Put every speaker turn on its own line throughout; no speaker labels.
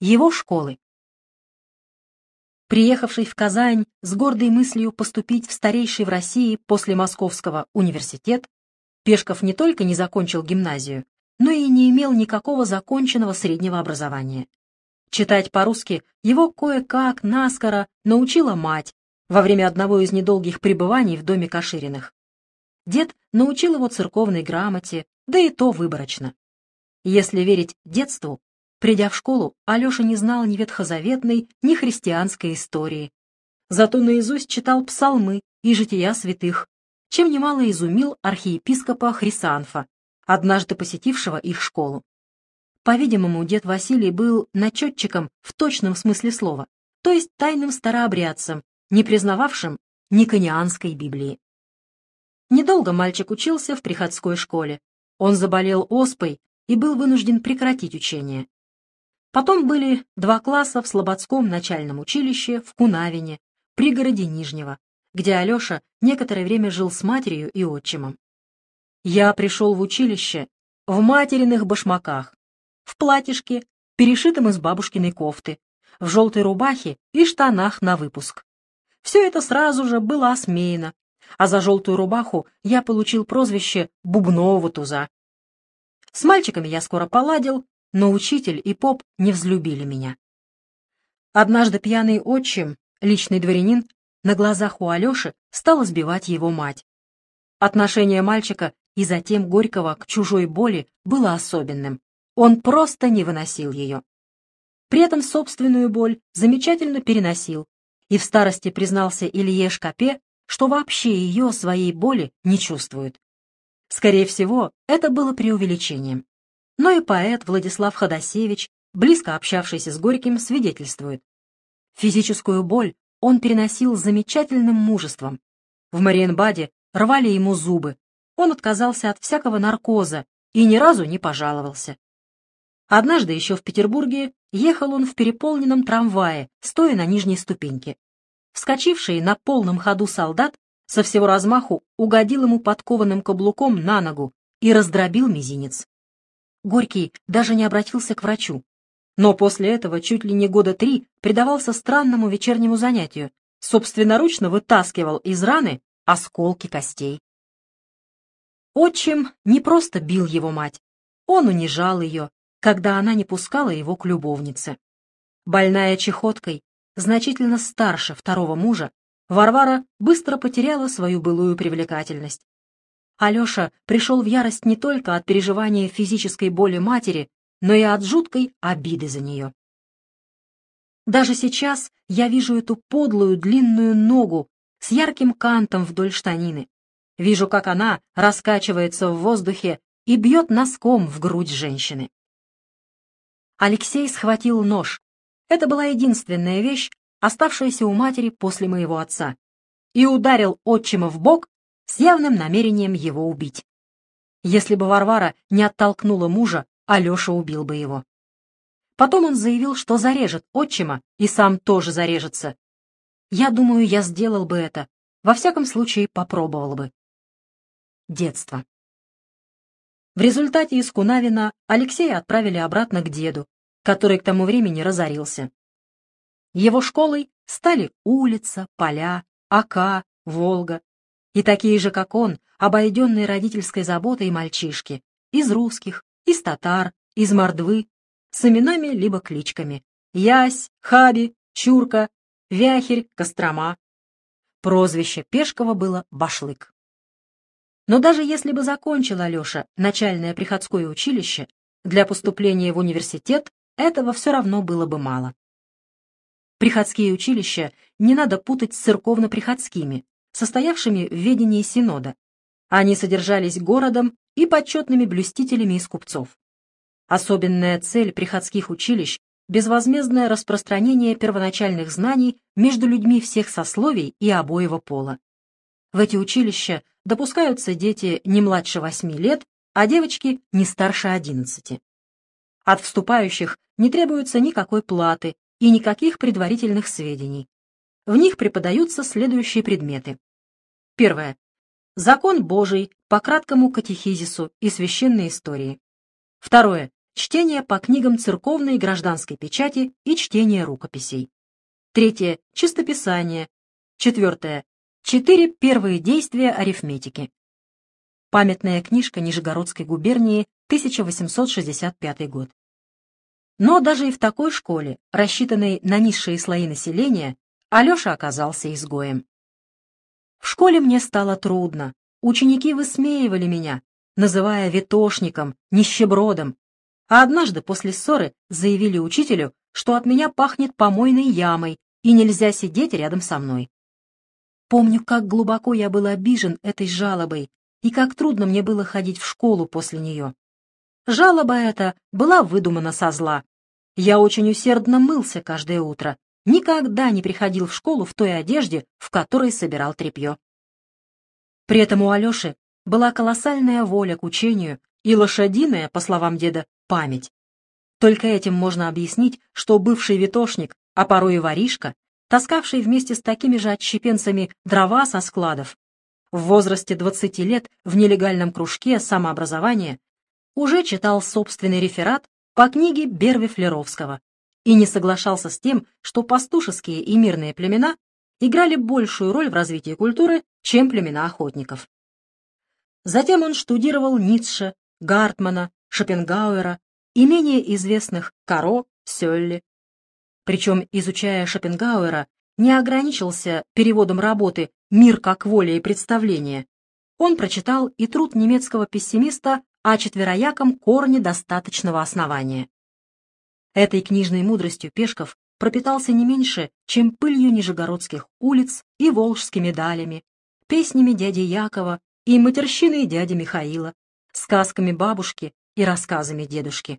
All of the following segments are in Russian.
его школы. Приехавший в Казань с гордой мыслью поступить в старейший в России после Московского университет, Пешков не только не закончил гимназию, но и не имел никакого законченного среднего образования. Читать по-русски его кое-как наскоро научила мать во время одного из недолгих пребываний в доме Кашириных. Дед научил его церковной грамоте, да и то выборочно. Если верить детству, придя в школу, Алеша не знал ни ветхозаветной, ни христианской истории. Зато наизусть читал псалмы и жития святых, чем немало изумил архиепископа Хрисанфа, однажды посетившего их школу. По-видимому, дед Василий был начетчиком в точном смысле слова, то есть тайным старообрядцем, не признававшим Никонианской Библии. Недолго мальчик учился в приходской школе. Он заболел оспой и был вынужден прекратить учение. Потом были два класса в Слободском начальном училище в Кунавине, пригороде Нижнего, где Алеша некоторое время жил с матерью и отчимом. Я пришел в училище в материных башмаках, в платьишке, перешитом из бабушкиной кофты, в желтой рубахе и штанах на выпуск. Все это сразу же было осмеяно, а за желтую рубаху я получил прозвище «бубнового туза». С мальчиками я скоро поладил, но учитель и поп не взлюбили меня. Однажды пьяный отчим, личный дворянин, на глазах у Алеши стал избивать его мать. Отношение мальчика и затем Горького к чужой боли было особенным. Он просто не выносил ее. При этом собственную боль замечательно переносил и в старости признался Илье Шкапе, что вообще ее своей боли не чувствует. Скорее всего, это было преувеличением. Но и поэт Владислав Ходосевич, близко общавшийся с Горьким, свидетельствует. Физическую боль он переносил с замечательным мужеством. В Мариенбаде рвали ему зубы, он отказался от всякого наркоза и ни разу не пожаловался. Однажды еще в Петербурге ехал он в переполненном трамвае, стоя на нижней ступеньке. Вскочивший на полном ходу солдат со всего размаху угодил ему подкованным каблуком на ногу и раздробил мизинец. Горький даже не обратился к врачу, но после этого чуть ли не года три предавался странному вечернему занятию, собственноручно вытаскивал из раны осколки костей. Отчим не просто бил его мать, он унижал ее, когда она не пускала его к любовнице. Больная чехоткой, значительно старше второго мужа, Варвара быстро потеряла свою былую привлекательность. Алеша пришел в ярость не только от переживания физической боли матери, но и от жуткой обиды за нее. Даже сейчас я вижу эту подлую длинную ногу с ярким кантом вдоль штанины. Вижу, как она раскачивается в воздухе и бьет носком в грудь женщины. Алексей схватил нож. Это была единственная вещь, оставшаяся у матери после моего отца, и ударил отчима в бок с явным намерением его убить. Если бы Варвара не оттолкнула мужа, Алеша убил бы его. Потом он заявил, что зарежет отчима и сам тоже зарежется. Я думаю, я сделал бы это. Во всяком случае, попробовал бы. Детство. В результате из Кунавина Алексея отправили обратно к деду, который к тому времени разорился. Его школой стали улица, поля, Ака, Волга и такие же, как он, обойденные родительской заботой мальчишки, из русских, из татар, из мордвы, с именами либо кличками Ясь, Хаби, Чурка, Вяхерь, Кострома. Прозвище Пешкова было Башлык. Но даже если бы закончил Алеша начальное приходское училище, для поступления в университет этого все равно было бы мало. Приходские училища не надо путать с церковно-приходскими, состоявшими в ведении Синода. Они содержались городом и почетными блюстителями из купцов. Особенная цель приходских училищ – безвозмездное распространение первоначальных знаний между людьми всех сословий и обоего пола. В эти училища допускаются дети не младше восьми лет, а девочки не старше одиннадцати. От вступающих не требуется никакой платы и никаких предварительных сведений. В них преподаются следующие предметы. Первое. Закон Божий по краткому катехизису и священной истории. Второе. чтение по книгам церковной и гражданской печати и чтение рукописей. Третье — чистописание. Четвертое — четыре первые действия арифметики. Памятная книжка Нижегородской губернии, 1865 год. Но даже и в такой школе, рассчитанной на низшие слои населения, Алеша оказался изгоем. В школе мне стало трудно. Ученики высмеивали меня, называя ветошником, нищебродом, а однажды после ссоры заявили учителю, что от меня пахнет помойной ямой и нельзя сидеть рядом со мной. Помню, как глубоко я был обижен этой жалобой и как трудно мне было ходить в школу после нее. Жалоба эта была выдумана со зла. Я очень усердно мылся каждое утро, никогда не приходил в школу в той одежде, в которой собирал тряпье. При этом у Алеши была колоссальная воля к учению и лошадиная, по словам деда, память. Только этим можно объяснить, что бывший витошник, а порой и воришка, таскавший вместе с такими же отщепенцами дрова со складов, в возрасте 20 лет в нелегальном кружке самообразования уже читал собственный реферат по книге Берви Флеровского и не соглашался с тем, что пастушеские и мирные племена играли большую роль в развитии культуры, чем племена охотников. Затем он штудировал Ницше, Гартмана, Шопенгауэра и менее известных Каро, Сёлли. Причем, изучая Шопенгауэра, не ограничился переводом работы «Мир как воля и представление». Он прочитал и труд немецкого пессимиста о четверояком корне достаточного основания. Этой книжной мудростью Пешков пропитался не меньше, чем пылью нижегородских улиц и волжскими далями, песнями дяди Якова и матерщиной дяди Михаила, сказками бабушки и рассказами дедушки.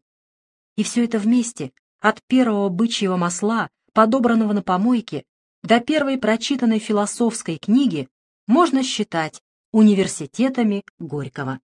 И все это вместе, от первого бычьего масла, подобранного на помойке, до первой прочитанной философской книги, можно считать университетами Горького.